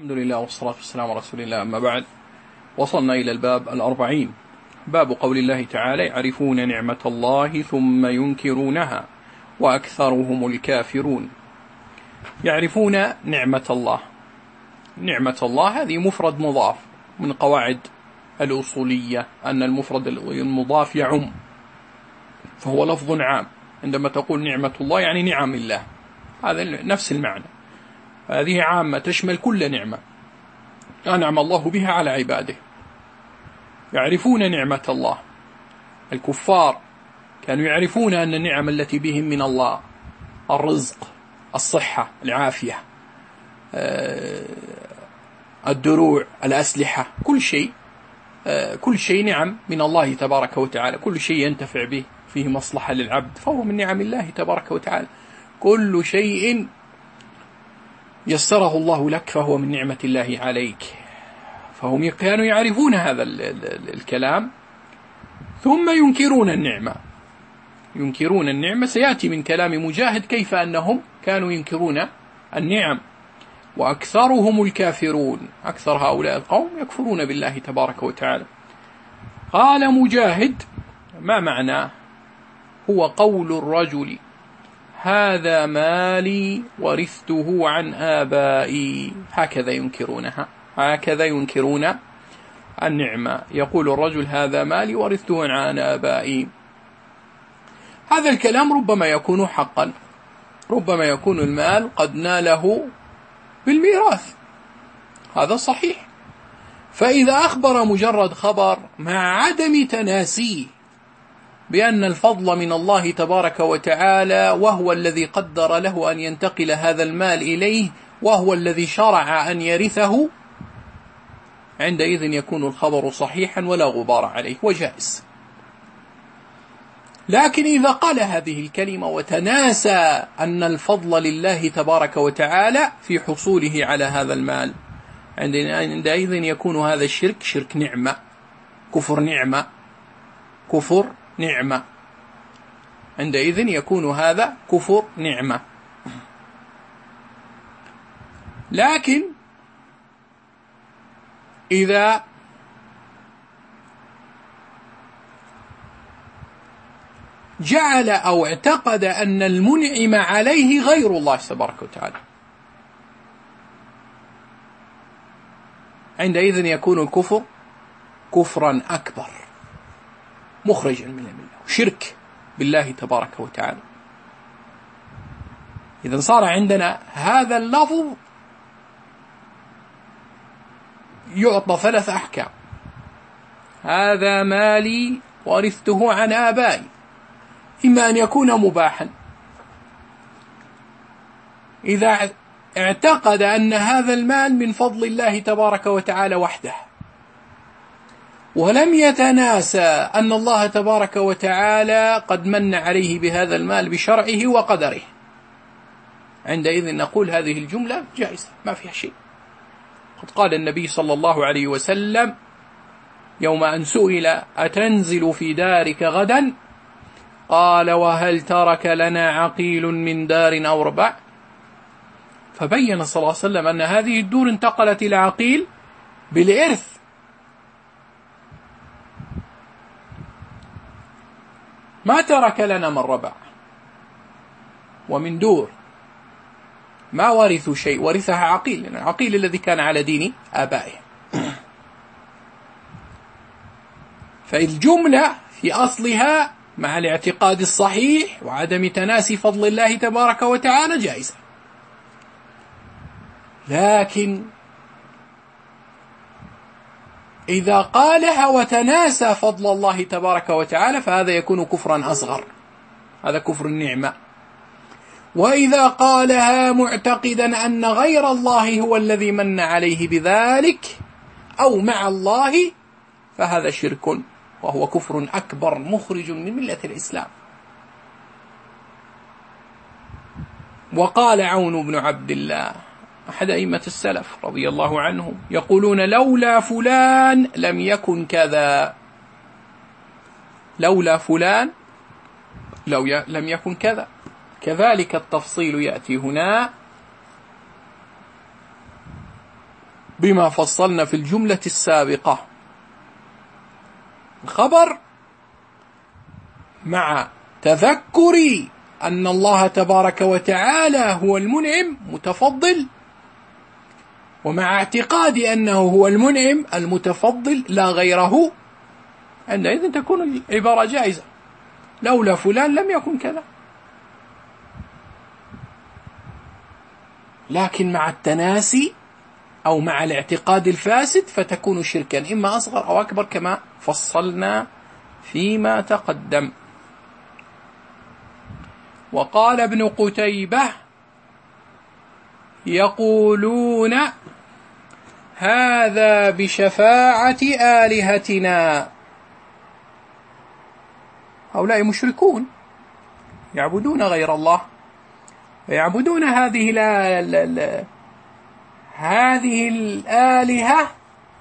الحمد لله والصلاة والسلام على رسول الله أما بعد. وصلنا إلى الباب الأربعين. باب قول الله تعالى يعرفون نعمة الله ثم ينكرونها وأكثرهم الكافرون. يعرفون نعمة الله. نعمة الله هذه مفرد مضاف من قواعد الأصولية أن المفرد المضاف يعم. فهو لفظ عام. عندما تقول نعمة الله يعني نعم الله. هذا نفس المعنى. هذه عامة تشمل كل نعمة. أنعم الله بها على عباده. يعرفون نعمة الله. الكفار كانوا يعرفون أن النعم التي بهم من الله الرزق الصحة العافية آه، الدروع الأسلحة كل شيء آه، كل شيء نعم من الله تبارك وتعالى. كل شيء ينتفع به فيه مصلحة للعبد فهو من نعم الله تبارك وتعالى. كل شيء يسره الله لك فهو من نعمة الله عليك. فهم كانوا يعرفون هذا الكلام. ثم ينكرون النعمة. ينكرون النعمة. سيأتي من كلام مجاهد كيف أنهم كانوا ينكرون النعم. وأكثرهم الكافرون. أكثر هؤلاء القوم يكفرون بالله تبارك وتعالى. قال مجاهد ما معناه هو قول الرجل. هذا مالي ورثته عن آبائي. هكذا ينكرونها. هكذا ينكرون النعمة. يقول الرجل هذا مالي ورثته عن آبائي. هذا الكلام ربما يكون حقا. ربما يكون المال قد ناله بالميراث. هذا صحيح. فإذا أخبر مجرد خبر مع عدم تناسيه بأن الفضل من الله تبارك وتعالى وهو الذي قدر له أن ينتقل هذا المال إليه وهو الذي شرع أن يرثه عندئذ يكون الخبر صحيحا ولا غبار عليه وجائز. لكن إذا قال هذه الكلمة وتناسى أن الفضل لله تبارك وتعالى في حصوله على هذا المال عندئذ يكون هذا الشرك شرك نعمة كفر نعمة كفر نعمة. عندئذ يكون هذا كفر نعمة. لكن إذا جعل أو اعتقد أن المنعم عليه غير الله تبارك وتعالى. عندئذ يكون الكفر كفرا أكبر. مخرجا من الملة شرك بالله تبارك وتعالى. إذا صار عندنا هذا اللفظ يعطى ثلاث أحكام. هذا مالي ورثته عن آبائي إما أن يكون مباحا. إذا اعتقد أن هذا المال من فضل الله تبارك وتعالى وحده ولم يتناسى أن الله تبارك وتعالى قد من عليه بهذا المال بشرعه وقدره. عندئذ نقول هذه الجملة جائزة ما فيها شيء. قد قال النبي صلى الله عليه وسلم يوم أن سئل أتنزل في دارك غدا؟ قال وهل ترك لنا عقيل من دار أو ربع؟ فبين صلى الله عليه وسلم أن هذه الدور انتقلت إلى عقيل بالإرث. ما ترك لنا من ربع ومن دور. ما ورثوا شيء ورثها عقيل يعني عقيل الذي كان على دين آبائه. فالجملة في أصلها مع الاعتقاد الصحيح وعدم تناسي فضل الله تبارك وتعالى جائزة. لكن إذا قالها وتناسى فضل الله تبارك وتعالى فهذا يكون كفرا أصغر. هذا كفر النعمة. وإذا قالها معتقدا أن غير الله هو الذي من عليه بذلك أو مع الله فهذا شرك وهو كفر أكبر مخرج من ملة الإسلام. وقال عون بن عبد الله أحد أئمة السلف رضي الله عنهم يقولون لولا فلان لم يكن كذا. لولا فلان لو لم يكن كذا. كذلك التفصيل يأتي هنا بما فصلنا في الجملة السابقة. خبر مع تذكر أن الله تبارك وتعالى هو المنعم متفضل. ومع اعتقاد أنه هو المنعم المتفضل لا غيره عندئذ تكون العبارة جائزة. لولا فلان لم يكن كذا. لكن مع التناسي أو مع الاعتقاد الفاسد فتكون شركا إما أصغر أو أكبر كما فصلنا فيما تقدم. وقال ابن قتيبة يقولون هذا بشفاعة آلهتنا. هؤلاء مشركون. يعبدون غير الله. ويعبدون هذه ال هذه الآلهة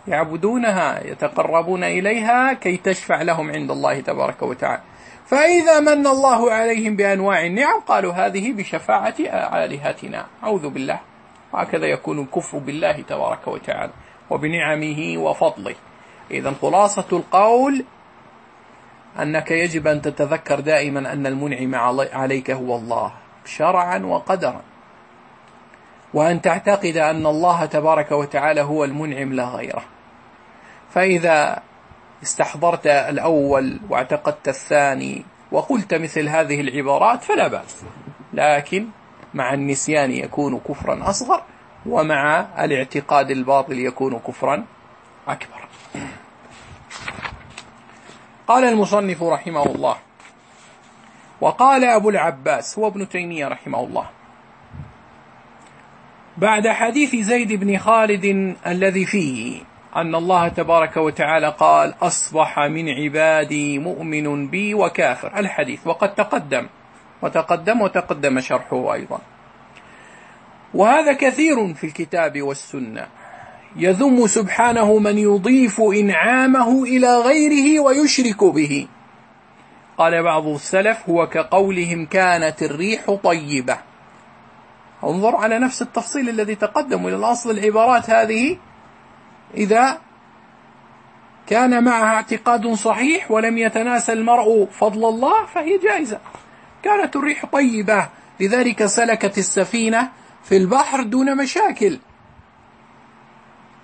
يعبدونها يتقربون إليها كي تشفع لهم عند الله تبارك وتعالى. فإذا من الله عليهم بأنواع النعم قالوا هذه بشفاعة آلهتنا. أعوذ بالله. وهكذا يكون الكفر بالله تبارك وتعالى وبنعمه وفضله. إذا خلاصة القول أنك يجب أن تتذكر دائما أن المنعم عليك هو الله شرعا وقدرا. وأن تعتقد أن الله تبارك وتعالى هو المنعم لا غيره. فإذا استحضرت الأول واعتقدت الثاني وقلت مثل هذه العبارات فلا بأس. لكن مع النسيان يكون كفرا أصغر ومع الاعتقاد الباطل يكون كفرا أكبر. قال المصنف رحمه الله وقال أبو العباس هو ابن تيمية رحمه الله بعد حديث زيد بن خالد الذي فيه أن الله تبارك وتعالى قال أصبح من عبادي مؤمن بي وكافر. الحديث وقد تقدم. وتقدم وتقدم شرحه أيضا. وهذا كثير في الكتاب والسنة. يذم سبحانه من يضيف إنعامه إلى غيره ويشرك به. قال بعض السلف هو كقولهم كانت الريح طيبة. انظر على نفس التفصيل الذي تقدم إلى الأصل العبارات هذه. إذا كان معها اعتقاد صحيح ولم يتناسى المرء فضل الله فهي جائزة. كانت الريح طيبة. لذلك سلكت السفينة في البحر دون مشاكل.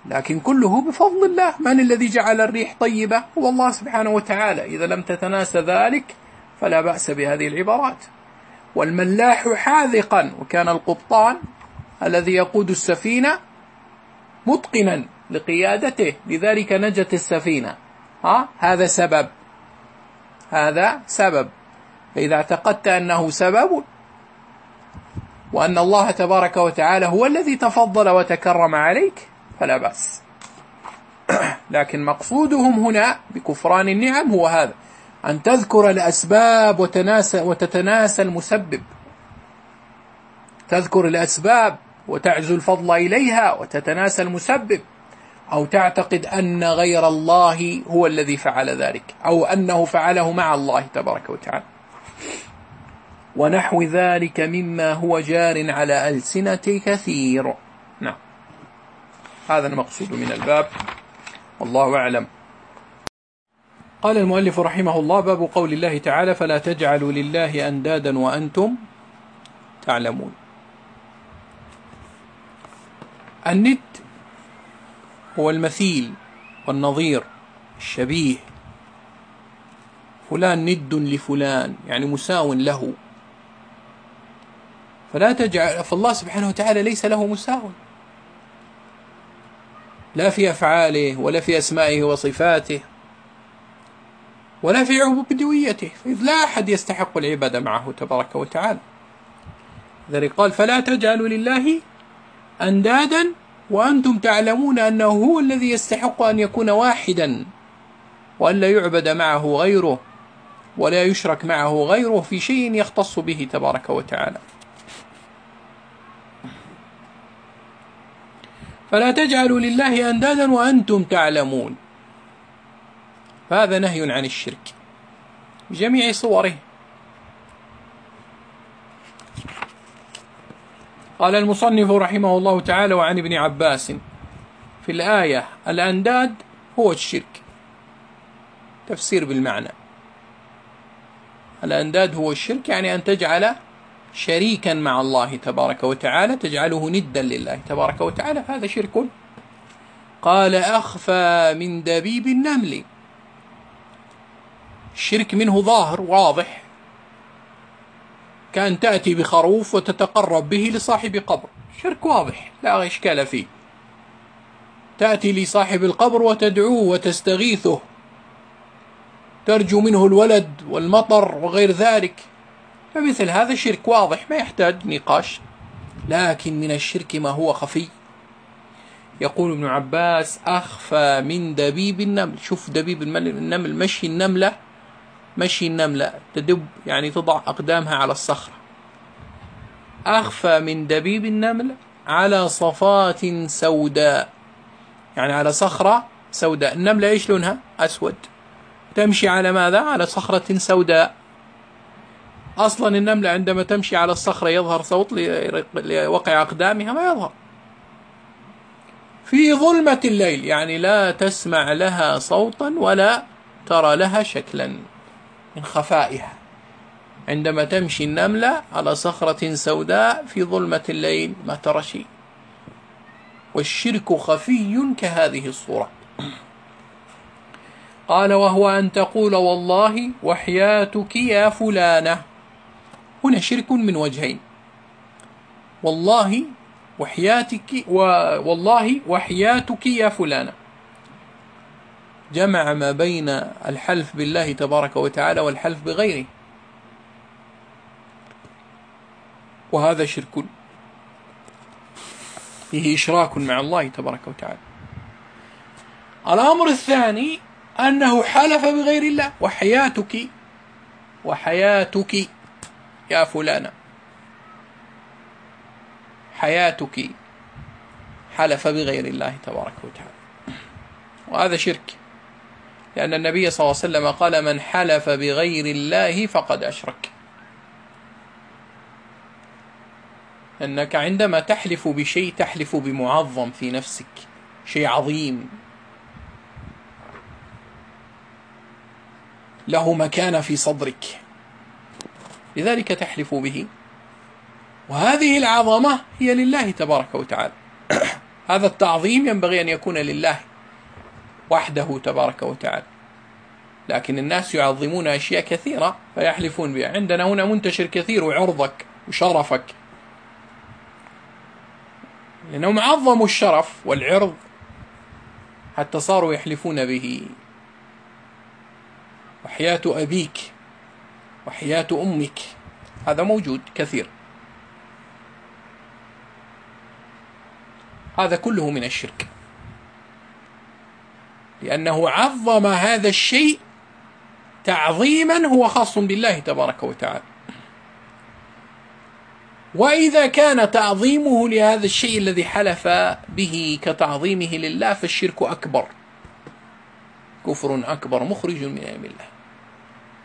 لكن كله بفضل الله. من الذي جعل الريح طيبة؟ هو الله سبحانه وتعالى. إذا لم تتناسى ذلك فلا بأس بهذه العبارات. والملاح حاذقا. وكان القبطان الذي يقود السفينة متقنا لقيادته. لذلك نجت السفينة. ها؟ هذا سبب. هذا سبب. فإذا اعتقدت أنه سبب وأن الله تبارك وتعالى هو الذي تفضل وتكرم عليك فلا بأس. لكن مقصودهم هنا بكفران النعم هو هذا أن تذكر الأسباب وتناسى وتتناسى المسبب. تذكر الأسباب وتعزو الفضل إليها وتتناسى المسبب أو تعتقد أن غير الله هو الذي فعل ذلك أو أنه فعله مع الله تبارك وتعالى. ونحو ذلك مما هو جار على ألسنة كثير. نعم. هذا المقصود من الباب. والله أعلم. قال المؤلف رحمه الله باب قول الله تعالى فلا تجعلوا لله أندادا وأنتم تعلمون. الند هو المثيل والنظير الشبيه فلان ند لفلان يعني مساو له. فلا تجعل فالله سبحانه وتعالى ليس له مساو. لا في أفعاله ولا في أسمائه وصفاته ولا في عبوديته إذ لا أحد يستحق العبادة معه تبارك وتعالى. ذلك قال فلا تجعلوا لله أندادا وأنتم تعلمون أنه هو الذي يستحق أن يكون واحدا وأن لا يعبد معه غيره. ولا يشرك معه غيره في شيء يختص به تبارك وتعالى. فلا تجعلوا لله أندادا وأنتم تعلمون. فهذا نهي عن الشرك. بجميع صوره. قال المصنف رحمه الله تعالى وعن ابن عباس في الآية الأنداد هو الشرك. تفسير بالمعنى. الأنداد هو الشرك يعني أن تجعل شريكا مع الله تبارك وتعالى تجعله ندا لله تبارك وتعالى. هذا شرك. قال أخفى من دبيب النمل. الشرك منه ظاهر واضح. كأن تأتي بخروف وتتقرب به لصاحب قبر. شرك واضح لا إشكال فيه. تأتي لصاحب القبر وتدعوه وتستغيثه. ترجو منه الولد والمطر وغير ذلك. فمثل هذا شرك واضح ما يحتاج نقاش. لكن من الشرك ما هو خفي. يقول ابن عباس أخفى من دبيب النمل. شوف دبيب النمل مشي النملة. مشي النملة. تدب يعني تضع أقدامها على الصخرة. أخفى من دبيب النمل على صفات سوداء. يعني على صخرة سوداء. النملة إيش لونها؟ أسود. تمشي على ماذا؟ على صخرة سوداء. أصلا النملة عندما تمشي على الصخرة يظهر صوت لوقع أقدامها ما يظهر. في ظلمة الليل يعني لا تسمع لها صوتا ولا ترى لها شكلا من خفائها. عندما تمشي النملة على صخرة سوداء في ظلمة الليل ما ترى شيء. والشرك خفي كهذه الصورة. قال وهو أن تقول والله وحياتك يا فلانة. هنا شرك من وجهين. والله وحياتك و والله وحياتك يا فلانة. جمع ما بين الحلف بالله تبارك وتعالى والحلف بغيره. وهذا شرك. فيه إشراك مع الله تبارك وتعالى. الأمر الثاني أنه حلف بغير الله. وحياتك وحياتك يا فلانة. حياتك حلف بغير الله تبارك وتعالى. وهذا شرك. لأن النبي صلى الله عليه وسلم قال من حلف بغير الله فقد أشرك. أنك عندما تحلف بشيء تحلف بمعظم في نفسك شيء عظيم. له مكانة في صدرك. لذلك تحلف به. وهذه العظمة هي لله تبارك وتعالى. هذا التعظيم ينبغي أن يكون لله وحده تبارك وتعالى. لكن الناس يعظمون أشياء كثيرة فيحلفون بها. عندنا هنا منتشر كثير وعرضك وشرفك. لأنهم عظموا الشرف والعرض حتى صاروا يحلفون به. وحياة أبيك وحياة أمك. هذا موجود كثير. هذا كله من الشرك. لأنه عظم هذا الشيء تعظيما هو خاص بالله تبارك وتعالى. وإذا كان تعظيمه لهذا الشيء الذي حلف به كتعظيمه لله فالشرك أكبر. كفر أكبر مخرج من الله.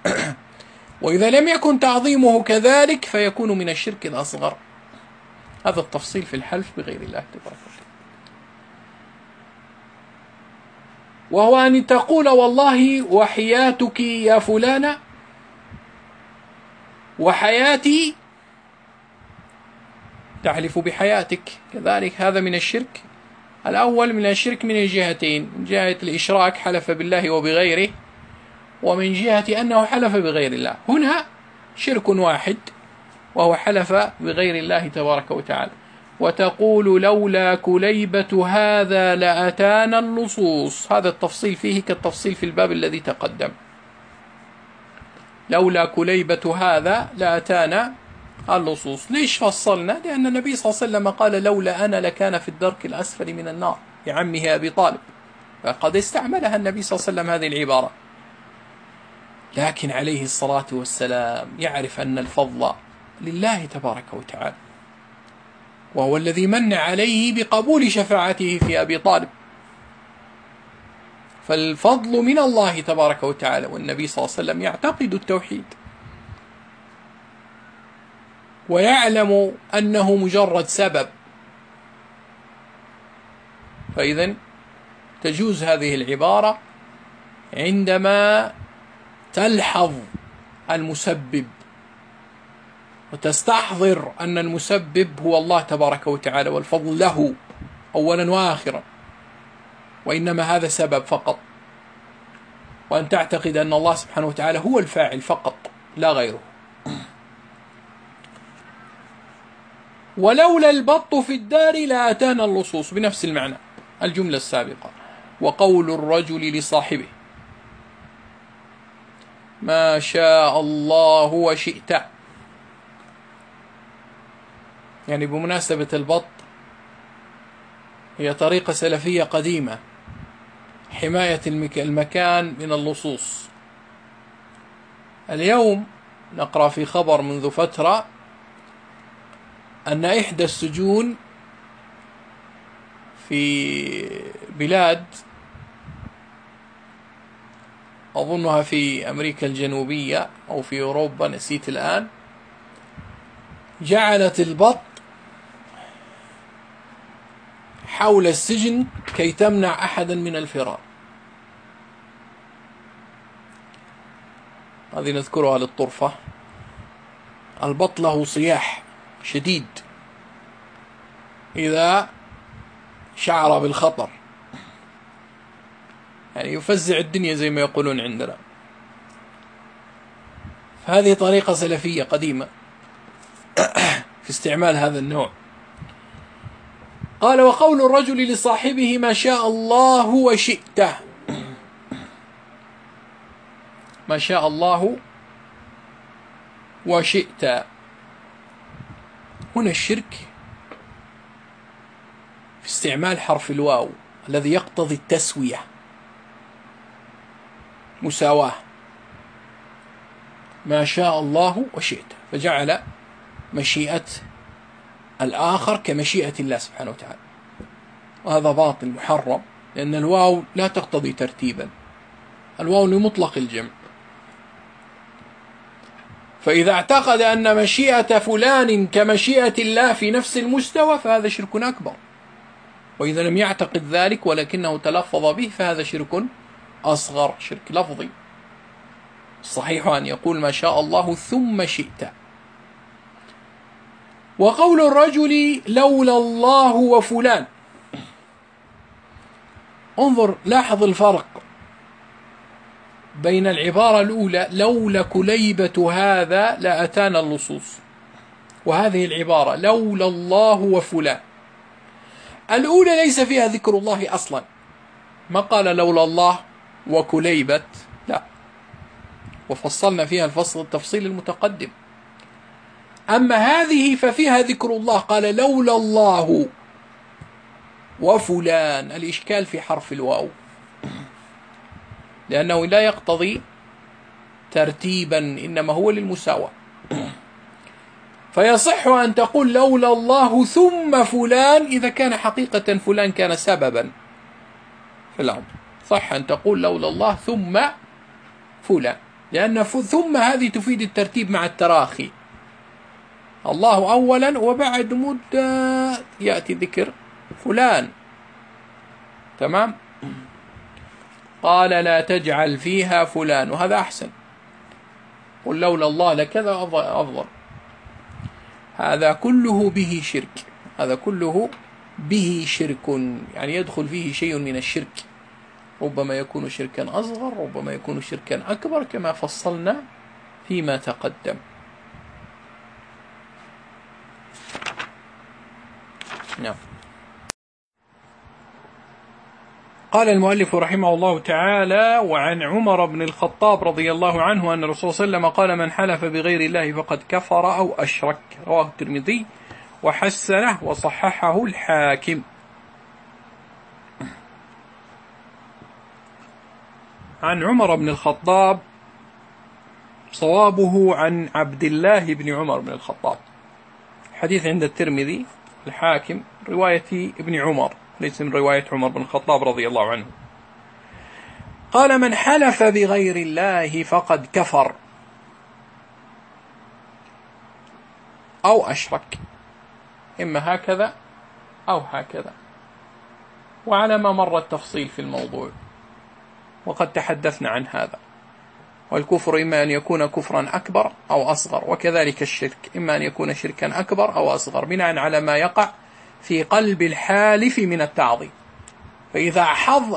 وإذا لم يكن تعظيمه كذلك فيكون من الشرك الأصغر. هذا التفصيل في الحلف بغير الله تبارك وتعالى. وهو أن تقول والله وحياتك يا فلانة وحياتي تحلف بحياتك. كذلك هذا من الشرك. الأول من الشرك من الجهتين من جهة الإشراك حلف بالله وبغيره. ومن جهة أنه حلف بغير الله. هنا شرك واحد وهو حلف بغير الله تبارك وتعالى. وتقول لولا كليبة هذا لأتانا اللصوص هذا التفصيل فيه كالتفصيل في الباب الذي تقدم. لولا كليبة هذا لأتانا اللصوص ليش فصلنا؟ لأن النبي صلى الله عليه وسلم قال لولا أنا لكان في الدرك الأسفل من النار. لعمه أبي طالب. فقد استعملها النبي صلى الله عليه وسلم هذه العبارة. لكن عليه الصلاة والسلام يعرف أن الفضل لله تبارك وتعالى. وهو الذي من عليه بقبول شفاعته في أبي طالب. فالفضل من الله تبارك وتعالى والنبي صلى الله عليه وسلم يعتقد التوحيد. ويعلم أنه مجرد سبب. فإذا تجوز هذه العبارة عندما تلحظ المسبب وتستحضر أن المسبب هو الله تبارك وتعالى والفضل له أولا وآخرا وإنما هذا سبب فقط. وأن تعتقد أن الله سبحانه وتعالى هو الفاعل فقط لا غيره. ولولا البط في الدار لأتانا اللصوص بنفس المعنى الجملة السابقة. وقول الرجل لصاحبه ما شاء الله وشئت. يعني بمناسبة البط هي طريقة سلفية قديمة حماية المكان من اللصوص. اليوم نقرأ في خبر منذ فترة أن إحدى السجون في بلاد أظنها في أمريكا الجنوبية أو في أوروبا نسيت الآن. جعلت البط حول السجن كي تمنع أحدا من الفرار. هذه نذكرها للطرفة. البط له صياح شديد إذا شعر بالخطر. يعني يفزع الدنيا زي ما يقولون عندنا. فهذه طريقة سلفية قديمة في استعمال هذا النوع. قال وقول الرجل لصاحبه ما شاء الله وشئت. ما شاء الله وشئت. هنا الشرك في استعمال حرف الواو الذي يقتضي التسوية. مساواة. ما شاء الله وشئت. فجعل مشيئة الآخر كمشيئة الله سبحانه وتعالى. وهذا باطل محرم لأن الواو لا تقتضي ترتيبا. الواو لمطلق الجمع. فإذا اعتقد أن مشيئة فلان كمشيئة الله في نفس المستوى فهذا شرك أكبر. وإذا لم يعتقد ذلك ولكنه تلفظ به فهذا شرك أصغر شرك لفظي. الصحيح أن يقول ما شاء الله ثم شئت. وقول الرجل لولا الله وفلان. انظر لاحظ الفرق بين العبارة الأولى لولا كليبة هذا لأتانا اللصوص. وهذه العبارة لولا الله وفلان. الأولى ليس فيها ذكر الله أصلا. ما قال لولا الله؟ وكليبة لا. وفصلنا فيها الفصل التفصيل المتقدم. أما هذه ففيها ذكر الله. قال لولا الله وفلان. الإشكال في حرف الواو. لأنه لا يقتضي ترتيبا إنما هو للمساواة فيصح أن تقول لولا الله ثم فلان. إذا كان حقيقة فلان كان سببا في الأمر. صح أن تقول لولا الله ثم فلان. لأن ثم هذه تفيد الترتيب مع التراخي. الله أولا وبعد مدة يأتي ذكر فلان. تمام؟ قال لا تجعل فيها فلان. وهذا أحسن. قل لولا الله لكذا أفضل. هذا كله به شرك. هذا كله به شرك. يعني يدخل فيه شيء من الشرك. ربما يكون شركا أصغر ربما يكون شركا أكبر كما فصلنا فيما تقدم. نعم. قال المؤلف رحمه الله تعالى وعن عمر بن الخطاب رضي الله عنه أن الرسول صلى الله عليه وسلم قال من حلف بغير الله فقد كفر أو أشرك رواه الترمذي وحسنه وصححه الحاكم. عن عمر بن الخطاب صوابه عن عبد الله بن عمر بن الخطاب. حديث عند الترمذي الحاكم رواية ابن عمر ليس من رواية عمر بن الخطاب رضي الله عنه. قال من حلف بغير الله فقد كفر. أو أشرك. إما هكذا أو هكذا. وعلى ما مر التفصيل في الموضوع. وقد تحدثنا عن هذا. والكفر إما أن يكون كفرا أكبر أو أصغر وكذلك الشرك. إما أن يكون شركا أكبر أو أصغر بناء على ما يقع في قلب الحالف من التعظيم. فإذا, حظ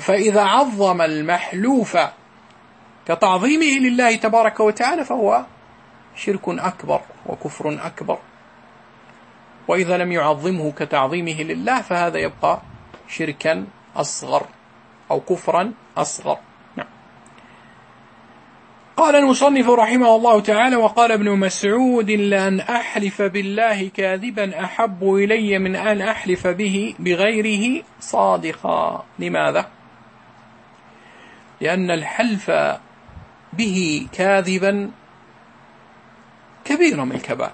فإذا عظم المحلوف كتعظيمه لله تبارك وتعالى فهو شرك أكبر وكفر أكبر. وإذا لم يعظمه كتعظيمه لله فهذا يبقى شركا أصغر أو كفرا أصغر نعم. قال المصنف رحمه الله تعالى وقال ابن مسعود لأن أحلف بالله كاذبا أحب إلي من أن أحلف به بغيره صادقا لماذا؟ لأن الحلف به كاذبا كبيرة من الكبائر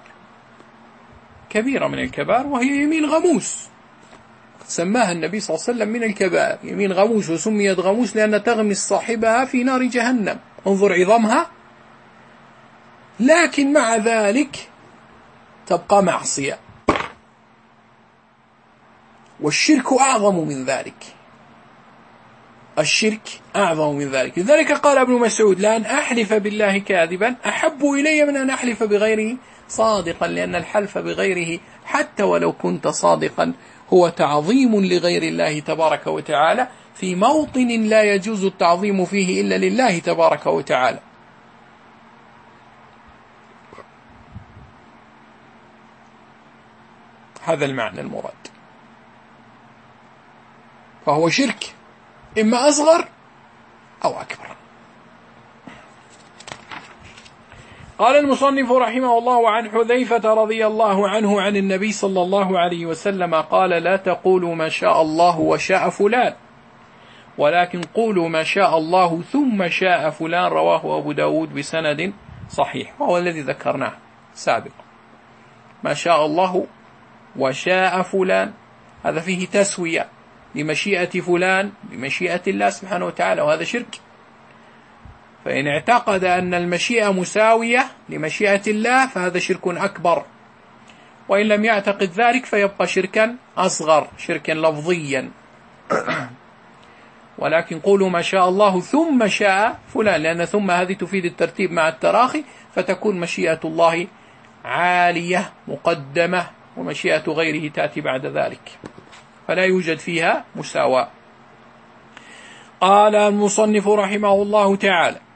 كبيرة من الكبائر وهي يمين غموس سماها النبي صلى الله عليه وسلم من الكبائر. يمين غموس وسميت غموس لأن تغمس صاحبها في نار جهنم. انظر عظمها لكن مع ذلك تبقى معصية. والشرك أعظم من ذلك. الشرك أعظم من ذلك. لذلك قال ابن مسعود لأن أحلف بالله كاذبا أحب إلي من أن أحلف بغيره صادقا لأن الحلف بغيره حتى ولو كنت صادقا هو تعظيم لغير الله تبارك وتعالى. في موطن لا يجوز التعظيم فيه إلا لله تبارك وتعالى. هذا المعنى المراد. فهو شرك إما أصغر أو أكبر. قال المصنف رحمه الله عن حذيفة رضي الله عنه عن النبي صلى الله عليه وسلم قال لا تقولوا ما شاء الله وشاء فلان. ولكن قولوا ما شاء الله ثم شاء فلان رواه أبو داود بسند صحيح وهو الذي ذكرناه سابقا. ما شاء الله وشاء فلان هذا فيه تسوية بمشيئة فلان بمشيئة الله سبحانه وتعالى وهذا شرك. فإن اعتقد أن المشيئة مساوية لمشيئة الله فهذا شرك أكبر. وإن لم يعتقد ذلك فيبقى شركا أصغر شركا لفظيا. ولكن قولوا ما شاء الله ثم شاء فلان لأن ثم هذه تفيد الترتيب مع التراخي فتكون مشيئة الله عالية مقدمة ومشيئة غيره تأتي بعد ذلك. فلا يوجد فيها مساواة. قال المصنف رحمه الله تعالى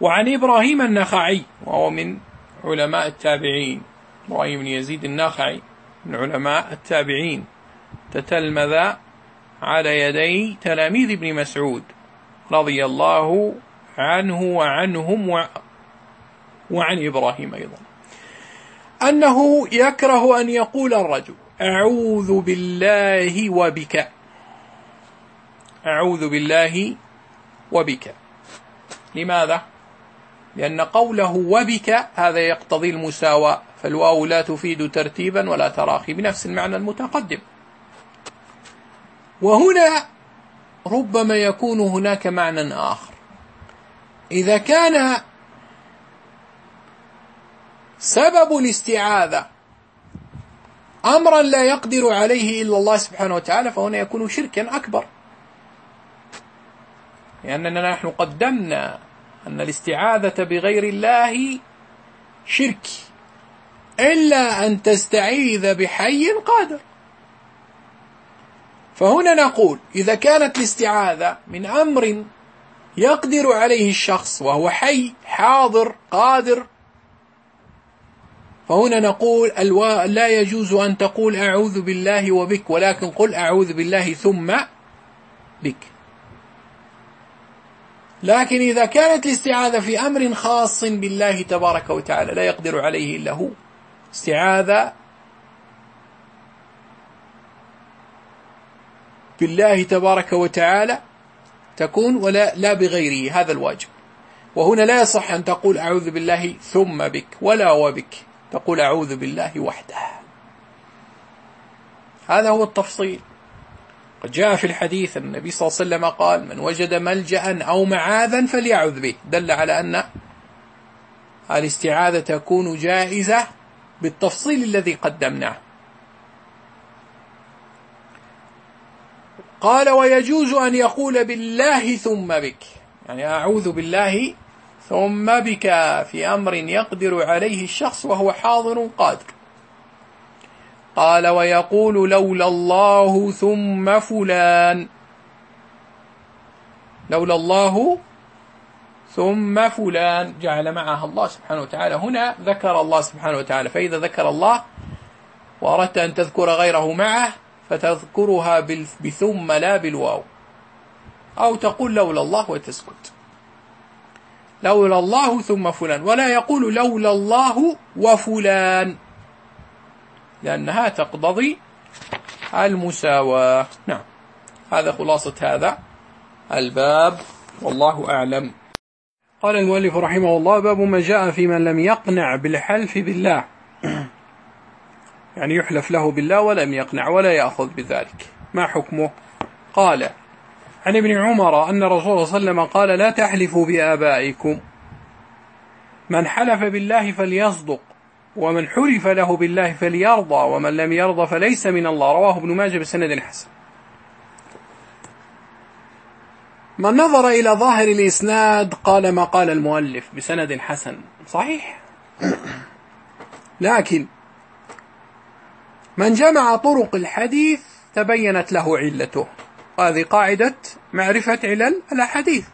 وعن إبراهيم النخعي وهو من علماء التابعين. إبراهيم بن يزيد النخعي من علماء التابعين. تتلمذ على يدي تلاميذ ابن مسعود رضي الله عنه وعنهم وعن إبراهيم أيضا. أنه يكره أن يقول الرجل أعوذ بالله وبك. أعوذ بالله وبك. لماذا؟ لأن قوله وبك هذا يقتضي المساواة. فالواو لا تفيد ترتيبا ولا تراخي بنفس المعنى المتقدم. وهنا ربما يكون هناك معنى آخر. إذا كان سبب الاستعاذة أمرا لا يقدر عليه إلا الله سبحانه وتعالى فهنا يكون شركا أكبر. لأننا نحن قدمنا أن الاستعاذة بغير الله شرك إلا أن تستعيذ بحي قادر. فهنا نقول إذا كانت الاستعاذة من أمر يقدر عليه الشخص وهو حي حاضر قادر فهنا نقول الوا... لا يجوز أن تقول أعوذ بالله وبك ولكن قل أعوذ بالله ثم بك. لكن إذا كانت الاستعاذة في أمر خاص بالله تبارك وتعالى لا يقدر عليه إلا هو. استعاذة بالله تبارك وتعالى تكون ولا لا بغيره هذا الواجب. وهنا لا يصح أن تقول أعوذ بالله ثم بك ولا وبك تقول أعوذ بالله وحده. هذا هو التفصيل. قد جاء في الحديث النبي صلى الله عليه وسلم قال من وجد ملجأ أو معاذا فليعوذ به. دل على أن الاستعاذة تكون جائزة بالتفصيل الذي قدمناه. قال ويجوز أن يقول بالله ثم بك. يعني أعوذ بالله ثم بك في أمر يقدر عليه الشخص وهو حاضر قادر. قال ويقول لولا الله ثم فلان. لولا الله ثم فلان. جعل معها الله سبحانه وتعالى. هنا ذكر الله سبحانه وتعالى. فإذا ذكر الله وأردت أن تذكر غيره معه فتذكرها بثم لا بالواو. أو تقول لولا الله وتسكت. لولا الله ثم فلان. ولا يقول لولا الله وفلان. لأنها تقتضي المساواة. نعم. هذا خلاصة هذا الباب. والله أعلم. قال المؤلف رحمه الله باب ما جاء في من لم يقنع بالحلف بالله. يعني يحلف له بالله ولم يقنع ولا يأخذ بذلك. ما حكمه؟ قال عن ابن عمر أن رسول الله صلى الله عليه وسلم قال لا تحلفوا بآبائكم. من حلف بالله فليصدق. ومن حلف له بالله فليرضى ومن لم يرضى فليس من الله. رواه ابن ماجه بسند حسن. من نظر إلى ظاهر الإسناد قال ما قال المؤلف بسند حسن. صحيح. لكن من جمع طرق الحديث تبينت له علته. هذه قاعدة معرفة علل الأحاديث.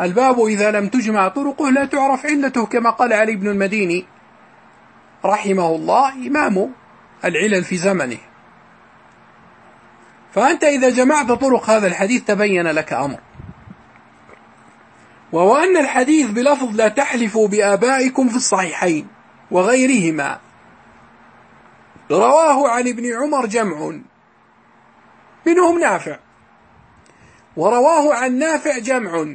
الباب إذا لم تجمع طرقه لا تعرف علته كما قال علي بن المديني. رحمه الله إمام العلل في زمنه. فأنت إذا جمعت طرق هذا الحديث تبين لك أمر. وهو أن الحديث بلفظ لا تحلفوا بآبائكم في الصحيحين وغيرهما. رواه عن ابن عمر جمع. منهم نافع. ورواه عن نافع جمع.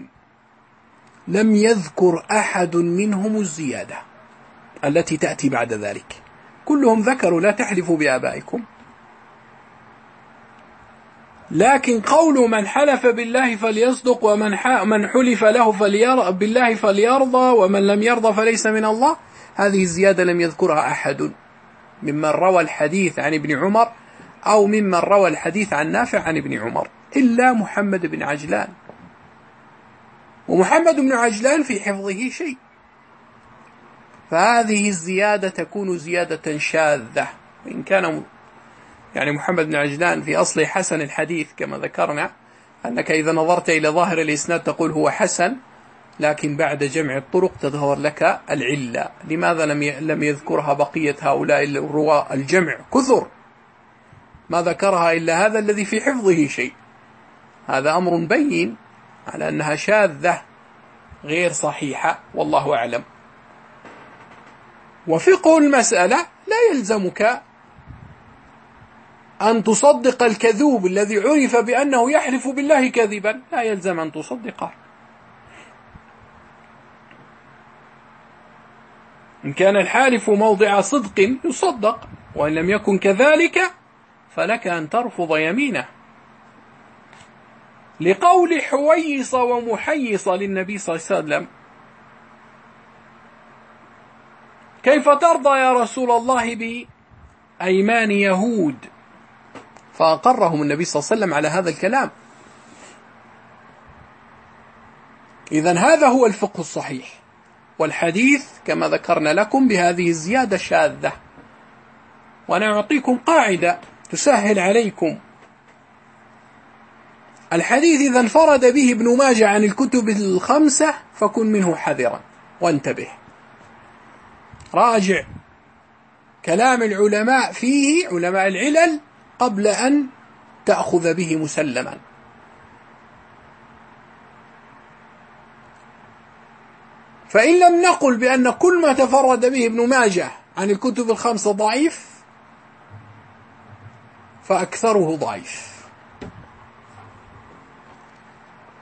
لم يذكر أحد منهم الزيادة. التي تأتي بعد ذلك. كلهم ذكروا لا تحلفوا بآبائكم. لكن قول من حلف بالله فليصدق ومن من حلف له فلير بالله فليرضى ومن لم يرضى فليس من الله. هذه الزيادة لم يذكرها أحد. ممن روى الحديث عن ابن عمر أو ممن روى الحديث عن نافع عن ابن عمر. إلا محمد بن عجلان. ومحمد بن عجلان في حفظه شيء. فهذه الزيادة تكون زيادة شاذة. وإن كان يعني محمد بن عجلان في أصل حسن الحديث كما ذكرنا أنك إذا نظرت إلى ظاهر الإسناد تقول هو حسن لكن بعد جمع الطرق تظهر لك العلة. لماذا لم لم يذكرها بقية هؤلاء الرواة الجمع؟ كثر. ما ذكرها إلا هذا الذي في حفظه شيء. هذا أمر بين على أنها شاذة غير صحيحة والله أعلم. وفقه المسألة لا يلزمك أن تصدق الكذوب الذي عرف بأنه يحلف بالله كذبا. لا يلزم أن تصدقه إن كان الحالف موضع صدق يصدق وإن لم يكن كذلك فلك أن ترفض يمينه. لقول حويص ومحيص للنبي صلى الله عليه وسلم كيف ترضى يا رسول الله بأيمان يهود؟ فأقرهم النبي صلى الله عليه وسلم على هذا الكلام. إذا هذا هو الفقه الصحيح. والحديث كما ذكرنا لكم بهذه الزيادة الشاذة وأنا أعطيكم قاعدة تسهل عليكم. الحديث إذا انفرد به ابن ماجه عن الكتب الخمسة فكن منه حذرا. وانتبه. راجع كلام العلماء فيه علماء العلل قبل أن تأخذ به مسلما. فإن لم نقل بأن كل ما تفرد به ابن ماجه عن الكتب الخمسة ضعيف فأكثره ضعيف.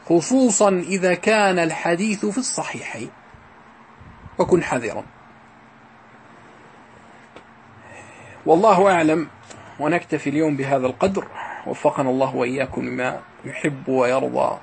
خصوصا إذا كان الحديث في الصحيحين. وكن حذرا. والله أعلم ونكتفي اليوم بهذا القدر. وفقنا الله وإياكم لما يحب ويرضى.